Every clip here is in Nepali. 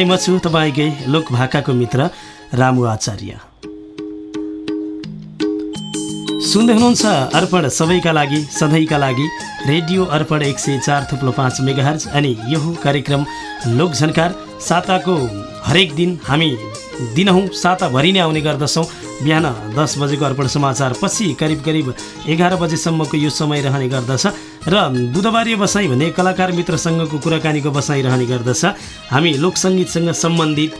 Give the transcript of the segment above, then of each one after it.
अनि म छु तपाईँकै लोकभाकाको मित्र रामु आचार्य। सुन्दै हुनुहुन्छ अर्पण सबैका लागि सधैँका लागि रेडियो अर्पण एक सय चार थुप्लो पाँच मेगाहर्ज अनि यो कार्यक्रम लोकझन्कार साताको हरेक दिन हामी दिनहुँ साताभरि नै आउने गर्दछौँ। बिहान दस बजेको अर्पण समाचार पछि करिब करिब एघार बजेसम्मको यो समय रहने गर्दछ र बुधबारे बसाइ भने कलाकार मित्रसँगको कुराकानीको बसाइ रहने गर्दछ। हामी लोकसङ्गीतसँग सम्बन्धित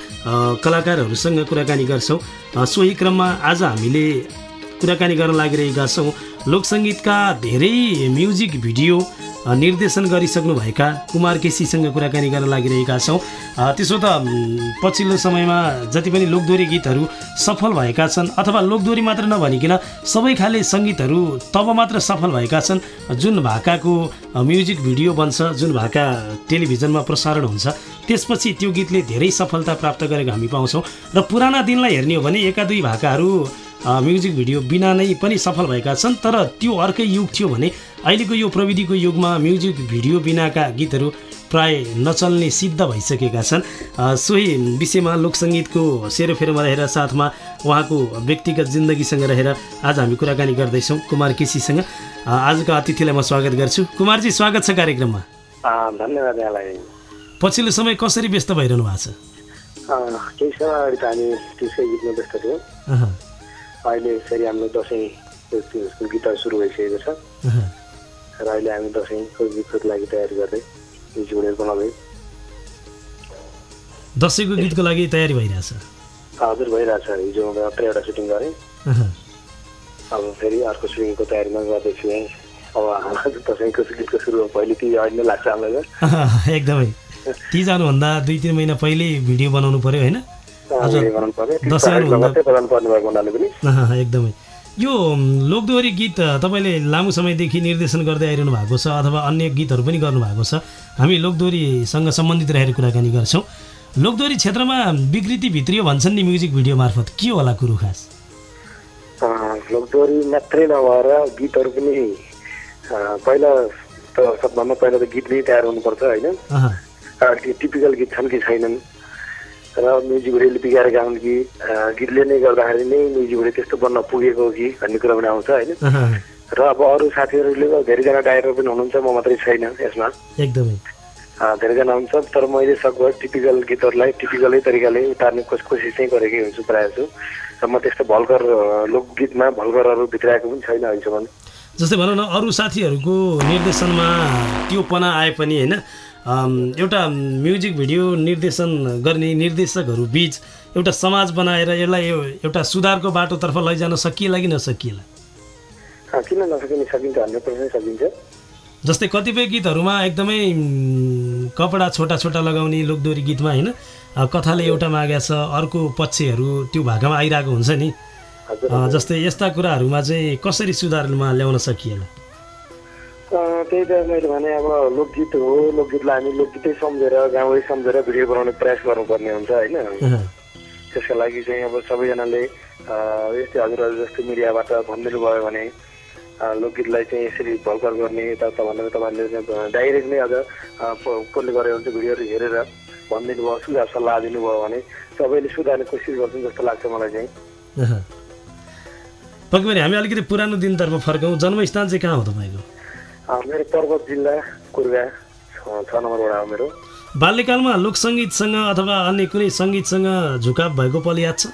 कलाकारहरूसँग कुराकानी गर्छौँ। सोही क्रममा आज हामीले कुराकानी गर्न लागिरहेका छौँ। लोकसङ्गीतका धेरै म्युजिक भिडियो निर्देशन गरिसक्नुभएका कुमार केसीसँग कुराकानी गर्न लागिरहेका छौँ। त्यसो त पछिल्लो समयमा जति पनि लोकदोरी गीतहरू सफल भएका छन् अथवा लोकदोरी मात्र नभनिकन सबै खाले सङ्गीतहरू तब मात्र सफल भएका छन् जुन भाकाको म्युजिक भिडियो बन्छ जुन भाका टेलिभिजनमा प्रसारण हुन्छ त्यसपछि त्यो गीतले धेरै सफलता प्राप्त गरेको हामी पाउँछौँ। र पुराना दिनलाई हेर्ने हो भने एका दुई भाकाहरू म्युजिक भिडियो बिना नै पनि सफल भएका छन् तर त्यो अर्कै युग थियो भने अहिलेको यो प्रविधिको युगमा म्युजिक भिडियो बिनाका गीतहरू प्राय नचल्ने सिद्ध भइसकेका छन्। सोही विषयमा लोकसङ्गीतको सेरोफेरोमा रहेर साथमा उहाँको व्यक्तिगत जिन्दगीसँग रहेर आज हामी कुराकानी गर्दैछौँ कुमार केसीसँग। आजको अतिथिलाई म स्वागत गर्छु। कुमारजी स्वागत छ कार्यक्रममा। धन्यवाद यहाँलाई। पछिल्लो समय कसरी व्यस्त भइरहनु भएको छ? अहिले फेरि हाम्रो दसैँ गीतहरू सुरु भइसकेको छ। र अहिले हामी दसैँको गीतको लागि तयारी गर्दै म्युजिक बनाउँदै। दसैँको गीतको लागि तयारी भइरहेछ। हजुर भइरहेछ। हिजो मात्रै एउटा सुटिङ गरेँ। अब फेरि अर्को सुटिङको तयारीमा गर्दैछु अब हाम्रो दसैँको गीतको सुरु पहिले ती अहिले लाग्छ हामीलाई। एकदमै। ती जानुभन्दा दुई तिन महिना पहिल्यै भिडियो बनाउनु पऱ्यो होइन? एकदमै। यो लोकदोहोरी गीत तपाईँले लामो समयदेखि निर्देशन गर्दै आइरहनु भएको छ अथवा अन्य गीतहरू पनि गर्नुभएको छ। हामी लोकदोहोरीसँग सम्बन्धित रहेर कुराकानी गर्छौँ। लोकदोहोरी क्षेत्रमा विकृति भित्रियो भन्छन् नि म्युजिक भिडियो मार्फत। के होला कुरो खास? लोकदोहोरी मात्रै नभएर गीतहरू पनि पहिला त सबभन्दा पहिला त गीत नै तयार हुनुपर्छ होइन? टिपिकल गीत छन् कि छैनन्? र म्युजिक भिडियोले बिगाएर गाउनु कि गीतले नै गर्दाखेरि नै म्युजिक भिडियो त्यस्तो बन्न पुगेको कि भन्ने कुरा पनि आउँछ होइन? र अब अरू साथीहरूले धेरैजना डाइरेक्टर पनि हुनुहुन्छ म मात्रै छैन यसमा। एकदमै। धेरैजना हुन्छ तर मैले सकभर टिपिकल गीतहरूलाई टिपिकलै तरिकाले उतार्ने कोस कोसिस चाहिँ गरेकै हुन्छु प्रायः छु र म त्यस्तो भल्कर लोकगीतमा भल्करहरू भित्राएको पनि छैन अहिलेसम्म। जस्तै भनौँ न अरू साथीहरूको निर्देशनमा त्यो पना आए पनि होइन? एउटा म्युजिक भिडियो निर्देशन गर्ने निर्देशकहरू बिच एउटा समाज बनाएर यसलाई एउटा सुधारको बाटोतर्फ लैजान सकिएला कि नसकिएला? किन नसकिने सकिन्छ हन्ड्रेड पर्सेन्ट सकिन्छ। जस्तै कतिपय गीतहरूमा एकदमै कपडा छोटा छोटा लगाउने लोकदोरी गीतमा होइन कथाले एउटा मागेको छ अर्को पक्षहरू त्यो भाकामा आइरहेको हुन्छ नि। जस्तै यस्ता कुराहरूमा चाहिँ कसरी सुधारमा ल्याउन सकिएला? त्यही त मैले भने अब लोकगीत हो लोकगीतलाई हामी लोकगीतै सम्झेर गाउँै सम्झेर भिडियो बनाउने प्रयास गर्नुपर्ने हुन्छ होइन। त्यसका लागि चाहिँ अब सबैजनाले यस्तै हजुरहरू जस्तो मिडियाबाट भनिदिनु भयो भने लोकगीतलाई चाहिँ यसरी भलकर गर्ने यताउता भनेर तपाईँहरूले डाइरेक्ट नै अझ कसले गरेको हुन्छ भिडियोहरू हेरेर भनिदिनु भयो सुझाव सल्लाह दिनुभयो भने सबैले सुधार्ने कोसिस गर्छन् जस्तो लाग्छ मलाई चाहिँ। पक्कै पनि हामी अलिकति पुरानो दिनतर्फ फर्कौँ जन्मस्थान चाहिँ कहाँ हो तपाईँको? मेरो पर्वत जिल्ला कुर्गा छ नम्बर वडा हो मेरो। बाल्यकालमा लोकसङ्गीतसँग अथवा अन्य कुनै सङ्गीतसँग झुकाव भएको पल याद छ?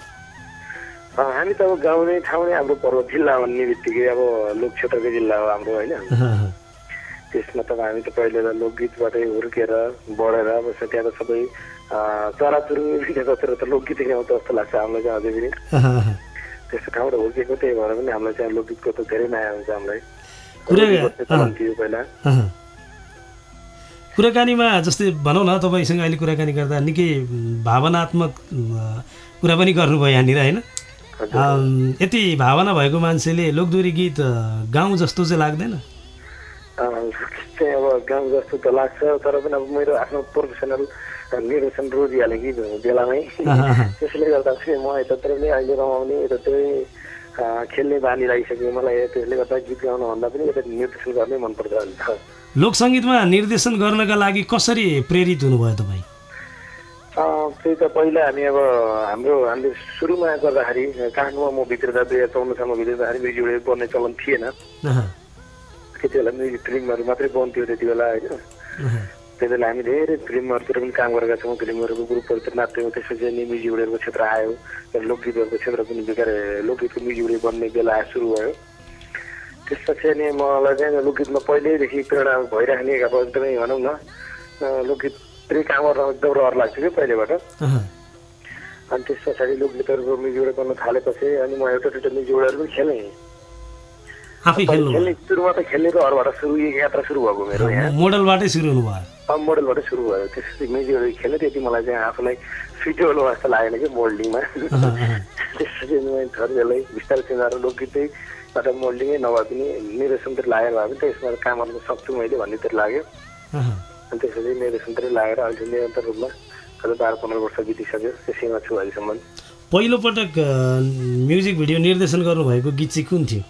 हामी त अब गाउँ नै ठाउँ नै हाम्रो पर्वत जिल्ला भन्ने बित्तिकै अब लोक क्षेत्रको जिल्ला हो हाम्रो होइन? त्यसमा त हामी त पहिले त लोकगीतबाटै हुर्केर बढेर अब त्यहाँ त सबै चराचुरुङ्गी बसेर त लोकगीत गाउँछ जस्तो लाग्छ हामीलाई चाहिँ अझै पनि। त्यस्तो ठाउँबाट हुर्केको त्यही भएर पनि हामीलाई चाहिँ लोकगीतको त धेरै माया हुन्छ हामीलाई। कुराकानीमा जस्तै भनौँ न तपाईँसँग अहिले कुराकानी गर्दा निकै भावनात्मक कुरा पनि गर्नुभयो यहाँनिर होइन? यति भावना भएको मान्छेले लोकदोरी गीत गाउँ जस्तो चाहिँ लाग्दैन? अब गाउँ जस्तो त लाग्छ तर पनि अब मेरो आफ्नो प्रोफेसनल निर्देशन रोजिहालेँ कि बेलामै। त्यसले गर्दा चाहिँ म यतातिरले अहिले रमाउने यतातिरै खेल्ने बानी लागिसक्यो मलाई त्यसले गर्दा गीत गाउनुभन्दा पनि यता निर्देशन गर्नै मनपर्छ लोकसङ्गीतमा निर्देशन गर्नका लागि कसरी प्रेरित हुनुभयो तपाईँ? त्यही त पहिला हामी अब हाम्रो हामीले सुरुमा गर्दाखेरि काठमाडौँमा म भित्रिँदा दुई हजार चौध सालमा भित्रिँदाखेरि म्युजिक भिडियो बन्ने चलन थिएन। त्यति बेला म्युजिक फिल्महरू मात्रै बन्थ्यो त्यति बेला होइन। त्यति बेला हामी धेरै फिल्महरूतिर पनि काम गरेका छौँ फिल्महरूको ग्रुपहरूतिर नाच्थ्यौँ त्यसपछि अनि म्युजिक भिडियोको क्षेत्र आयो त्यहाँदेखि लोकगीतहरूको क्षेत्र पनि बिगार लोकगीतको म्युजिक भिडियो बन्ने बेला सुरु भयो त्यसपछि अनि मलाई चाहिँ लोकगीतमा पहिल्यैदेखि प्रेरणा भइराख्ने अब एकदमै भनौँ न लोकगीततिर काम गर्न एकदम रहर लाग्थ्यो कि पहिलेबाट अनि त्यस पछाडि लोकगीतहरूको म्युजिक भिडियो गर्न थालेपछि अनि म एउटा दुइटा म्युजिक भिडियोहरू पनि खेलेँ आफै खेल्नु खेल्ने सुरुमा त खेल्ने रहरबाट सुरु यो यात्रा सुरु भएको मेरो यहाँ मोडलबाटै सुरु हुनुभयो मोडलबाट सुरु भयो त्यसपछि म्युजिकहरू खेल्ने त्यति मलाई चाहिँ आफूलाई फिजिकल जस्तो लागेन कि मोल्डिङमा त्यसपछि मैले थरीलाई बिस्तारै चिनाएर लोकगीतैबाट मोल्डिङै नभए पनि निर्देशनतिर लागेर भए पनि त्यसमा काम गर्न सक्छु मैले भन्नेतिर लाग्यो। अनि त्यसपछि निर्देशनतिर लागेर अहिले निरन्तर रूपमा अझ बाह्र पन्ध्र वर्ष बितिसक्यो त्यसैमा छु अहिलेसम्म पहिलोपटक म्युजिक भिडियो निर्देशन गर्नुभएको गीत चाहिँ कुन थियो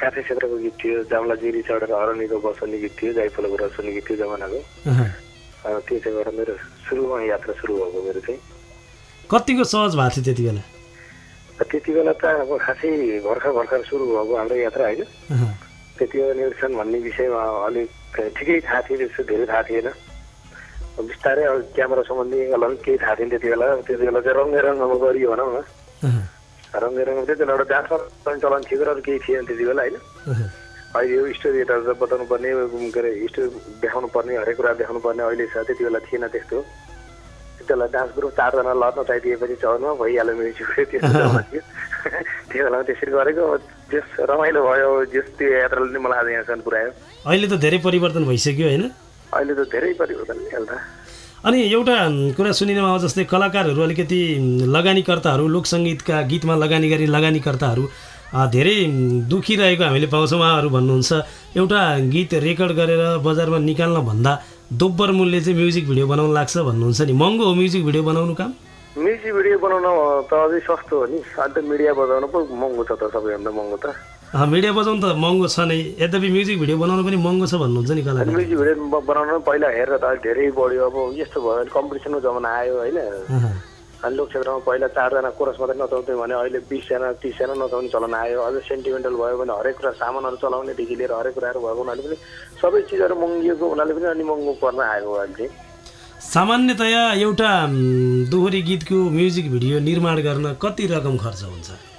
काठे क्षेत्रको गीत थियो जाम्ला जिरी चढेर अरनीको बसल्ने गीत थियो जाइफलको रसल्ने गीत थियो जमानाको। त्यो चाहिँ मेरो सुरुमा यात्रा सुरु भएको मेरो चाहिँ। कतिको सहज भएको थियो त्यति बेला त्यति बेला त अब खासै भर्खर भर्खर सुरु भएको हाम्रो यात्रा होइन। त्यति बेला निर्देशन भन्ने विषयमा अलिक ठिकै थाहा थियो त्यस्तो धेरै थाहा थिएन। अब बिस्तारै अब क्यामेरा सम्बन्धी एङ्गलहरू केही थाहा थिएन त्यति बेला त्यति बेला चाहिँ रङ्गे रङ्गमा गरियो भनौँ न। रङ्गे त्यति बेला एउटा डान्स पनि चलन थियो र अरू केही थिएन त्यति बेला होइन अह। अहिले यो स्टोरीहरू बताउनु पर्ने के अरे स्टोरी देखाउनु पर्ने हरेक कुरा देखाउनु पर्ने अहिले छ त्यति बेला थिएन त्यस्तो बेला डान्स ग्रुप चारजना लड्न चाहिदिएपछि चौरमा भइहाल्यो म्युजिक त्यो बेलामा त्यसरी गरेको जस रमाइलो भयो जस त्यो यात्राले नै मलाई आज यहाँसम्म पुऱ्यायो अहिले त धेरै परिवर्तन भइसक्यो होइन अहिले त धेरै परिवर्तन अनि एउटा कुरा सुनिनमा जस्तै कलाकारहरू अलिकति लगानीकर्ताहरू लोकसङ्गीतका गीतमा लगानी गरी लगानीकर्ताहरू धेरै दुखिरहेको हामीले पाउँछौँ। उहाँहरू भन्नुहुन्छ एउटा गीत रेकर्ड गरेर बजारमा निकाल्न भन्दा दोब्बर मूल्य चाहिँ म्युजिक भिडियो बनाउनु लाग्छ भन्नुहुन्छ नि। महँगो हो म्युजिक भिडियो बनाउनु काम? म्युजिक भिडियो बनाउन त अझै सस्तो हो नि। अन्त मिडिया बजाउन पो महँगो छ त सबैभन्दा महँगो त। मिडिया बजाउनु त महँगो छ नै। यद्यपि म्युजिक भिडियो बनाउनु पनि महँगो छ भन्नुहुन्छ नि कलाकार म्युजिक भिडियो बनाउन पहिला हेरेर त धेरै बढ्यो। अब यस्तो भयो कम्पिटिसनको जमाना आयो होइन। अनि लोक क्षेत्रमा पहिला चारजना कोरस मात्रै नचाउँथ्यो भने अहिले बिसजना तिसजना नचाउने चलन आयो। अझ सेन्टिमेन्टल भयो भने हरेक कुरा सामानहरू चलाउनेदेखि लिएर हरेक कुराहरू भएको हुनाले पनि सबै चिजहरू महँगिएको हुनाले पनि अनि महँगो पर्न आयो अहिले। सामान्यतया एउटा दोहोरी गीतको म्युजिक भिडियो निर्माण गर्न कति रकम खर्च हुन्छ?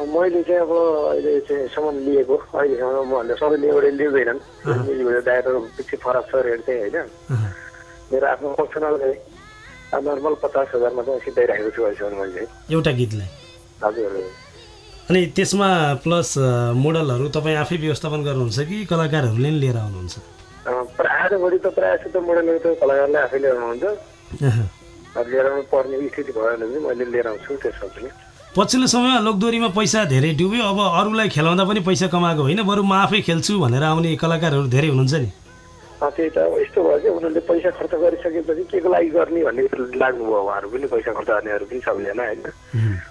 मैले चाहिँ अब अहिले चाहिँ सामान लिएको अहिलेसम्म म भन्दा सबैले एउटै लिँदैनन्। भिडियो दायरा पछि फरक छ रेट चाहिँ होइन। मेरो आफ्नो पर्सनल नर्मल पचास हजारमा चाहिँ सिधाइराखेको छु अहिलेसम्म मैले। चाहिँ एउटा गीतलाई। हजुर। अनि त्यसमा प्लस मोडलहरू तपाईँ आफै व्यवस्थापन गर्नुहुन्छ कि कलाकारहरूले नि लिएर आउनुहुन्छ? अँ, प्रायः त प्रायः जस्तो त मोडलहरू त कलाकारले आफै लिएर आउनुहुन्छ। लिएर आउनु पर्ने स्थिति भयो भने पनि मैले लिएर आउँछु त्यसमा पनि पछिल्लो समयमा लोकदोरीमा पैसा धेरै डुब्यो अब अरूलाई खेलाउँदा पनि पैसा कमाएको होइन बरु म आफै खेल्छु भनेर आउने कलाकारहरू धेरै हुनुहुन्छ नि। त्यही त अब यस्तो भयो कि उनीहरूले पैसा खर्च गरिसकेपछि के को लागि गर्ने भन्ने लाग्नुभयो उहाँहरू पनि पैसा खर्च गर्नेहरू पनि सबैजना होइन.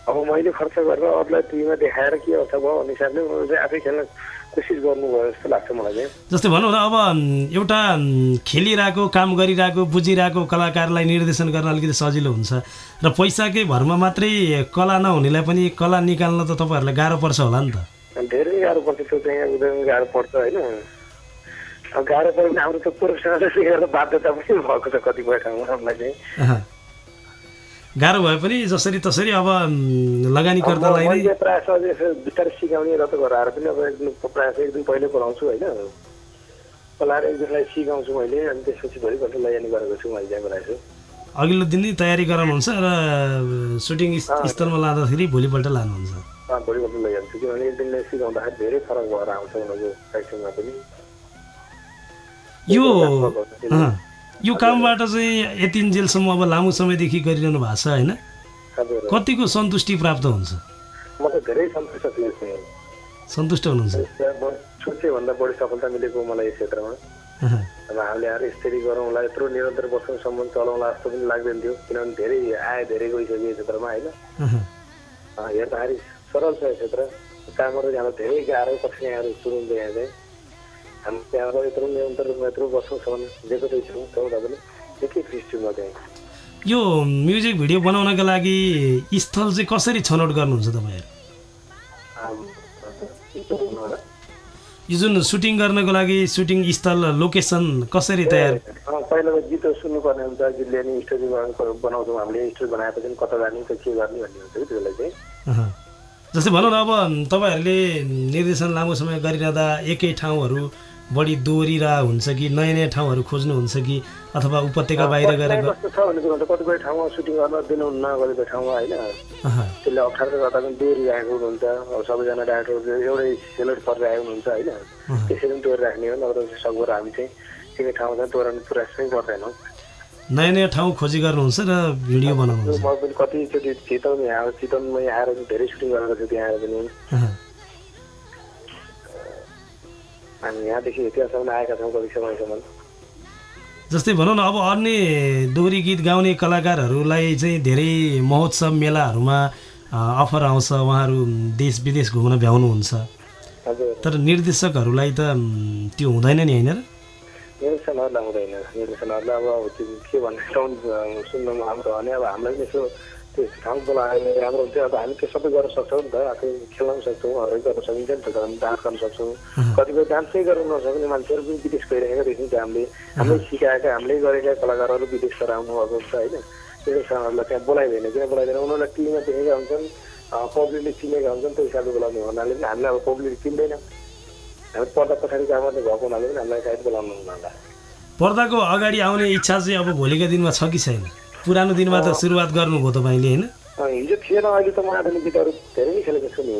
अब मैले खर्च गरेर अरूलाई टिभीमा देखाएर के अर्थ भयो भन्ने हिसाबले उनीहरू चाहिँ आफै खेल्न कोसिस गर्नुभयो जस्तो लाग्छ मलाई चाहिँ। जस्तै भनौँ न अब एउटा खेलिरहेको काम गरिरहेको बुझिरहेको कलाकारलाई निर्देशन गर्न अलिकति सजिलो हुन्छ र पैसाकै भरमा मात्रै कला नहुनेलाई पनि कला निकाल्न त तपाईँहरूलाई गाह्रो पर्छ होला नि त। धेरै गाह्रो पर्छ त्यो चाहिँ एकदमै गाह्रो पर्छ होइन? गाह्रो पऱ्यो भने हाम्रो त प्रोफेसनल सिकेर बाध्यता पनि भएको छ कतिपय ठाउँमा हामीलाई चाहिँ। गाह्रो भए पनि जसरी तसरी अब उम्, लगानीकर्तालाई नै प्रायः बिस्तारै सिकाउने र त गराएर पनि अब एक दिन प्रायः एक दिन पहिले पढाउँछु होइन। बोलाएर एक दिनलाई सिकाउँछु मैले अनि त्यसपछि भोलिपल्ट लैजाने गरेको छु मैले त्यहाँ गराएको छु। अघिल्लो दिन नै तयारी गराउनुहुन्छ र सुटिङ स्थलमा लाँदाखेरि भोलिपल्ट लानुहुन्छ? भोलिपल्ट लैजान्छु। किनभने एक दिनले सिकाउँदाखेरि धेरै फरक भएर आउँछ उनीहरूको प्र्याक्टिसमा पनि। यो यो कामबाट चाहिँ यतिन्जेलसम्म अब लामो समयदेखि गरिरहनु भएको छ होइन? कतिको सन्तुष्टि प्राप्त हुन्छ? म त धेरै सन्तुष्ट सन्तुष्ट हुनुहुन्छ? म सोचे भन्दा बढी सफलता मिलेको मलाई यस क्षेत्रमा। अब हामीले आएर यसरी गरौँला यत्रो निरन्तर वर्षसम्म चलाउँला जस्तो पनि लाग्दैन थियो किनभने धेरै आए धेरै गइसक्यो यो क्षेत्रमा होइन? हेर्दाखेरि सरल छ यो क्षेत्र। कामहरू जाँदा धेरै गाह्रो कठिनाइहरू सुरु हुन्छ यहाँ चाहिँ। हामी त्यहाँबाट यत्रो निरन्तर रूपमा यत्रो वर्षसम्म दिएको चाहिँ छौँ तर पनि निकै खुसी छु म चाहिँ यो म्युजिक भिडियो बनाउनका लागि स्थल चाहिँ कसरी छनौट गर्नुहुन्छ तपाईँहरू यो जुन सुटिङ गर्नको लागि सुटिङ स्थल लोकेसन कसरी तयार पहिला त गीत सुन्नुपर्ने हुन्छ गीत ल्याउने स्टोरी बनाउँछौँ हामीले स्टोरी बनाएपछि कता जाने त के गर्ने भन्ने हुन्छ कि त्यो बेला चाहिँ। जस्तै भनौँ न अब तपाईँहरूले निर्देशन लामो समय गरिरहँदा एकै ठाउँहरू बढी दोहोरिरहेको हुन्छ कि नयाँ नयाँ ठाउँहरू खोज्नुहुन्छ कि अथवा उपत्यका बाहिर गएर कस्तो छ भने चाहिँ कतिपय ठाउँमा सुटिङ गर्न दिनुहुन्न कतिपय ठाउँमा होइन। त्यसले अप्ठ्यारो गर्दा पनि दोहोरिरहेको हुनुहुन्छ अब सबैजना डाक्टरहरू एउटै सेलेक्ट परिरहेको हुनुहुन्छ होइन। त्यसरी पनि दोहोरिराख्ने हो नभए त सकभर हामी चाहिँ एकै ठाउँमा चाहिँ दोहोऱ्याउने प्रयास चाहिँ गर्दैनौँ। नयाँ नयाँ ठाउँ खोजी गर्नुहुन्छ र भिडियो बनाउनुहुन्छ? म पनि कतिचोटि चितवन यहाँ चितवनमा यहाँ आएर धेरै सुटिङ गरेको छु त्यहाँ आएर पनि हामी यहाँदेखि त्यहाँसम्म आएका छौँ कति समयसम्म जस्तै भनौँ न अब अन्य दोहोरी गीत गाउने कलाकारहरूलाई चाहिँ धेरै महोत्सव मेलाहरूमा अफर आउँछ उहाँहरू देश विदेश घुम्न भ्याउनुहुन्छ। तर निर्देशकहरूलाई त त्यो हुँदैन नि होइन र? निर्देशनहरूलाई हुँदैन। निर्देशनहरूलाई अब के भन्ने साउन्ड हाम्रो भने अब हामीलाई पनि यसो त्यो बोलायो भने राम्रो हुन्थ्यो अब हामी त्यो सबै गर्न सक्छौँ नि त आफै खेल्न पनि सक्छौँ हरेक गर्न सकिन्छ नि त तर डान्स गर्न सक्छौँ। कतिपय डान्सै गर्न नसक्ने मान्छेहरू पनि विदेश गइरहेका देखिन्छ हामीले। हामीले सिकाएका हामीले गरेका कलाकारहरू विदेशबाट आउनु भएको हुन्छ होइन? निर्देशकहरूलाई त्यहाँ बोलाइँदैन किन बोलाइँदैन? उनीहरूलाई टिभीमा देखेका हुन्छन् पब्लिकले चिनेका हुन्छन् त्यो हिसाबले बोलाउने हुनाले पनि हामीलाई अब पब्लिक चिन्दैन। हामी पर्दा पछाडि काम गर्ने भएको हुनाले पनि हामीलाई सायद बोलाउनु हुनुहुन्न पर्दाको अगाडि आउने इच्छा चाहिँ अब भोलिको दिनमा छ कि छैन? पुरानो दिनमा त सुरुवात गर्नुभयो तपाईँले होइन? हिजो थिएन अहिले त म आधुनिक गीतहरू धेरै नै खेलेको छु नि।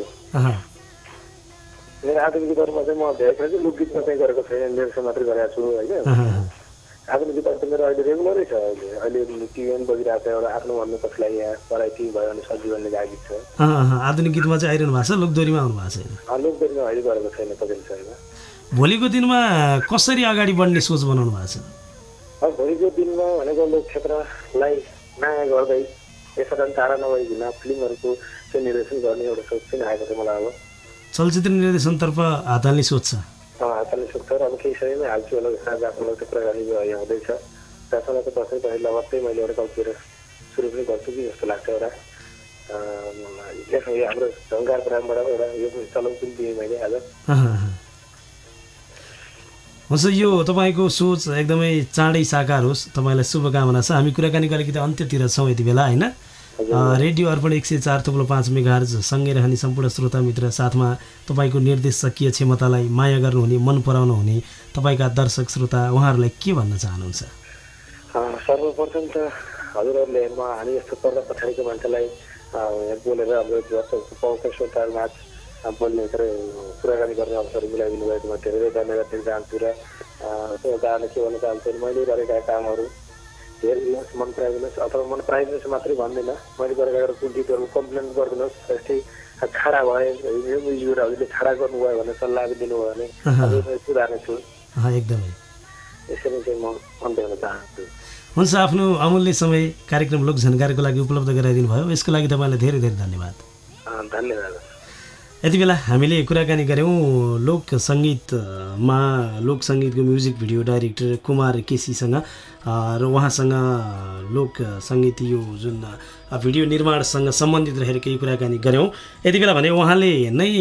मेरो आधुनिक गीतहरूमा चाहिँ म धेरै खेल्छु लोकगीतमा चाहिँ गरेको छैन निर्देशन मात्रै गरेको छु होइन। आधुनिक गीतहरू त मेरो अहिले रेगुलरै छ अहिले। अहिले टिभीमा बजिरहेको छ एउटा आफ्नो भन्नु कसैलाई यहाँ पराइती भयो भने सजीवनले गाएको गीत छ। आधुनिक गीतमा चाहिँ आइरहनु भएको छ लोकदोरीमा आउनु भएको छैन अँ, लोकगीतमा अहिले गरेको छैन छैन। भोलिको दिनमा कसरी अगाडि बढ्ने सोच बनाउनु भएको छ? अब भोलिको दिनमा भनेको लोक क्षेत्रलाई माया गर्दै यसरी टाढा नभइकन फिल्महरूको चाहिँ निर्देशन गर्ने एउटा सोच चाहिँ आएको छ मलाई अब। चलचित्र निर्देशनतर्फ हात हाल्ने सोच छ। हातले सुक्छ र अब केही समयमै हाल्छु होला साँझ आफ्नो त्यो यो हुँदैछ। त्यहाँसँग त दसैँ पछाडि लगत्तै मैले एउटा कल्चर सुरु पनि गर्छु कि जस्तो लाग्छ एउटा। हाम्रो ढङ्गार प्रोग्रामबाट एउटा यो चलाउ पनि दिएँ मैले आज। हुन्छ यो तपाईँको सोच एकदमै चाँडै साकार होस्। तपाईँलाई शुभकामना छ। हामी कुराकानी अलिकति अन्त्यतिर छौँ यति बेला होइन? रेडियो अर्पण एक सय चार थुप्रो पाँच मेगाहर्ज सँगै रहने सम्पूर्ण श्रोता मित्र साथमा तपाईँको निर्देशकीय क्षमतालाई माया गर्नुहुने मन पराउनु हुने तपाईँका दर्शक श्रोता उहाँहरूलाई के भन्न चाहनुहुन्छ? सर्वप्रथम त हजुरहरूले हामी यस्तो पर्दा पछाडिको मान्छेलाई बोलेर अब दर्शक बोल्ने कुराकानी गर्ने अवसर मिलाइदिनु भएकोमा धेरै धेरै धन्यवाद दिन चाहन्छु र उदाहरण के भन्न चाहन्छु भने मैले गरेका कामहरू हेरिदिनुहोस् मन पराइदिनुहोस् अथवा मन पराइदिनुहोस् मात्रै भन्दिनँ मैले गरेका गीतहरू कम्प्लेन गरिदिनुहोस् जस्तै छाडा भए यो युवा हजुरले छाडा गर्नुभयो भने सल्लाह दिनुभयो भने सुधार्ने छु एकदमै यसरी चाहिँ म अन्त्य हुन चाहन्छु हुन्छ आफ्नो अमूल्य समय कार्यक्रम लोक झन्कारको लागि उपलब्ध गराइदिनु भयो यसको लागि तपाईँलाई धेरै धेरै धन्यवाद। धन्यवाद। यति बेला हामीले कुराकानी गऱ्यौँ लोक सङ्गीतमा लोक सङ्गीतको म्युजिक भिडियो डाइरेक्टर कुमार केसीसँग। र उहाँसँग लोक सङ्गीत यो जुन भिडियो निर्माणसँग सम्बन्धित रहेर केही कुराकानी गऱ्यौँ। यति बेला भने उहाँले नै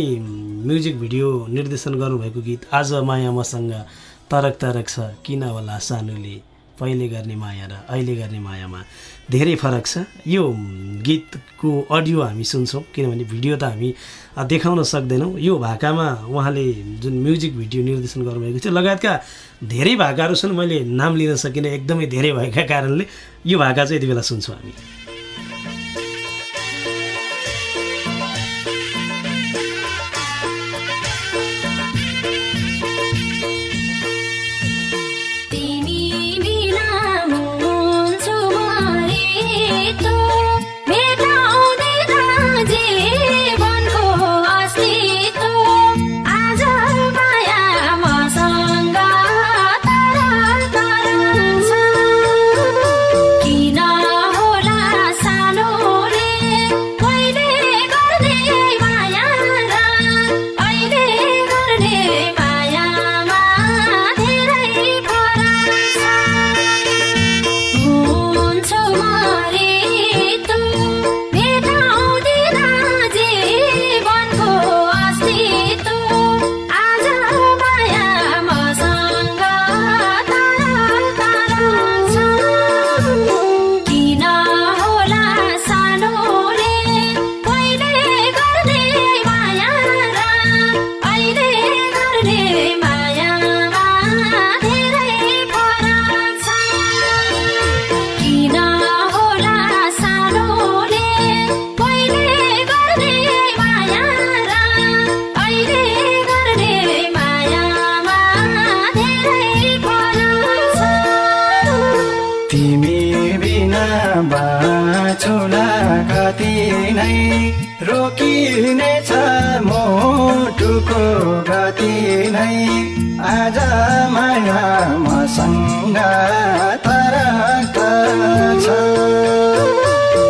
म्युजिक भिडियो निर्देशन गर्नुभएको गीत आज माया मसँग तरक तरक छ किन होला सानुले? पहिले गर्ने माया र अहिले गर्ने मायामा धेरै फरक छ। यो गीतको अडियो हामी सुन्छौँ किनभने भिडियो त हामी देखाउन सक्दैनौँ। यो भाकामा उहाँले जुन म्युजिक भिडियो निर्देशन गर्नुभएको थियो लगायतका धेरै भाकाहरू छन् मैले नाम लिन सकिनँ एकदमै धेरै भएका कारणले यो भाका चाहिँ यति बेला सुन्छौँ हामी। रोकिनेछ मोटुको गति नै। आज माया मसँग तरक छ।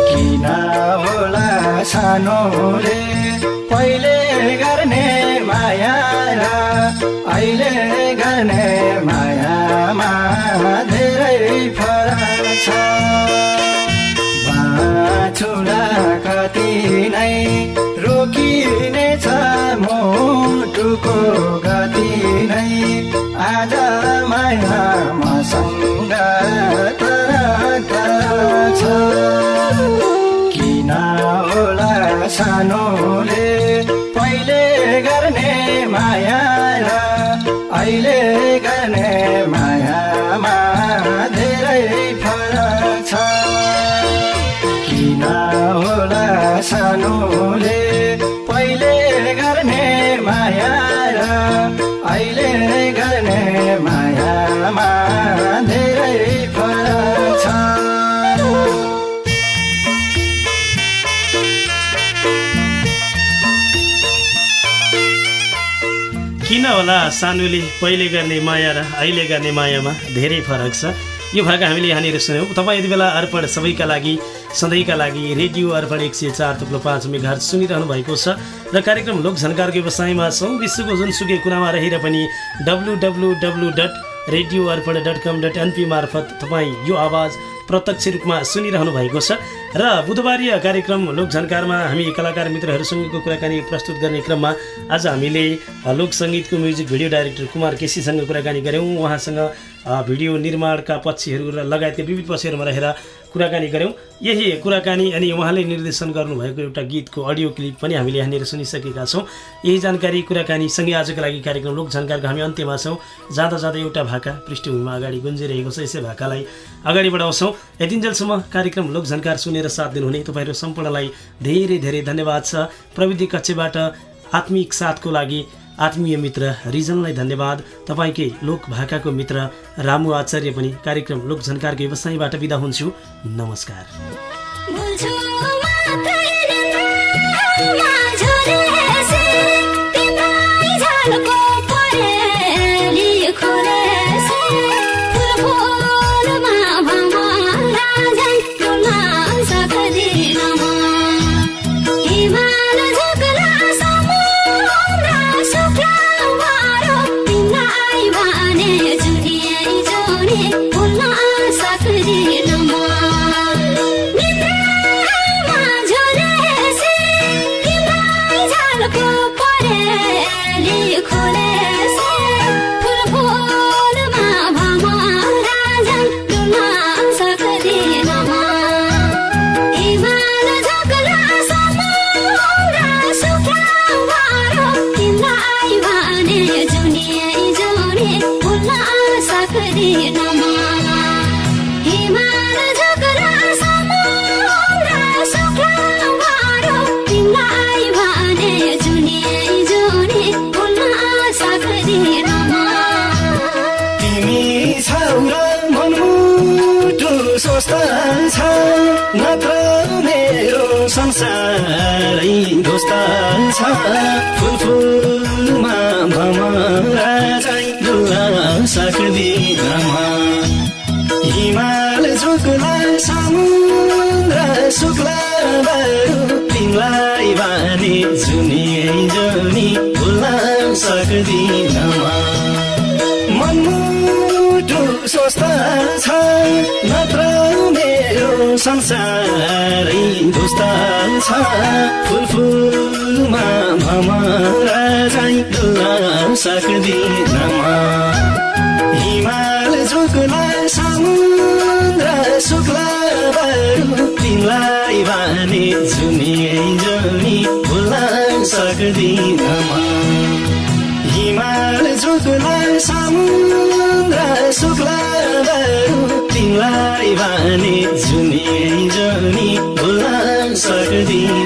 किन होला सानोले पहिले गर्ने माया र अहिले गर्ने मायामा धेरै फरक छ। बाँचुला कति नै मोटुको होला सानोले पहिले गर्ने माया र अहिले गर्ने मायामा धेरै फरक छ। यो भाका हामीले यहाँनिर सुन्यौँ। तपाईँ यति बेला अर्पण सबैका लागि सधैँका लागि रेडियो अर्पण एक सय चार थुप्रो पाँच मेघार सुनिरहनु भएको छ र कार्यक्रम लोकझन्कारको व्यवसायमा छौँ। विश्वको जुनसुकै कुनामा रहेर पनि W W W dot radio Arpan dot com dot NP मार्फत तपाईँ यो आवाज प्रत्यक्ष रूपमा सुनिरहनु भएको छ। र बुधबारीय कार्यक्रम लोकझन्कारमा हामी कलाकार मित्रहरूसँगको कुराकानी प्रस्तुत गर्ने क्रममा आज हामीले लोक सङ्गीतको म्युजिक भिडियो डाइरेक्टर कुमार केसीसँग कुराकानी गऱ्यौँ। उहाँसँग भिडियो निर्माणका पक्षहरू र लगायतका विविध पक्षहरूमा रहेर कुराकानी गऱ्यौँ। यही कुराकानी अनि उहाँले निर्देशन गर्नुभएको एउटा गीतको अडियो क्लिप पनि हामीले यहाँनिर सुनिसकेका छौँ। यही जानकारी कुराकानीसँगै आजको लागि कार्यक्रम लोक जानकारको हामी अन्त्यमा छौँ। जाँदा जाँदा एउटा भाका पृष्ठभूमिमा अगाडि गुन्जिरहेको छ यसै भाकालाई अगाडि बढाउँछौँ। यतिन्जेलसम्म कार्यक्रम लोक जानकार सुनेर साथ दिनुहुने तपाईँहरू सम्पूर्णलाई धेरै धेरै धन्यवाद छ। प्रविधि कक्षबाट आत्मिक साथको लागि आत्मीय मित्र रिजनलाई धन्यवाद। तपाईँकै लोक भाकाको मित्र रामु आचार्य पनि कार्यक्रम लोक झन्कारको व्यवसायबाट बिदा हुन्छु। नमस्कार। ध्वस्त छ फुल फुलमा भमरा चाहिँ डुल्न सक्दिन म हिमाल झुक्ला समुद्र शुक्ला बरु तिमीलाई भने जुनियै जुनी भुल्न सक्दिन म मनमुटु स्वस्थ संसारै दुस्त छ। फुल फुलमा भमरा चाहिँ डुल्न सक्दिन म। हिमाल झुक्ला समुद्र शुक्ला बरु तिमीलाई भने जुनियै जुनी भुल्न सक्दिन म। हिमाल झुक्ला समुद्र शुक्ला बरु तिमीलाई भने जुनियै जुनी भुल्न सक्दिन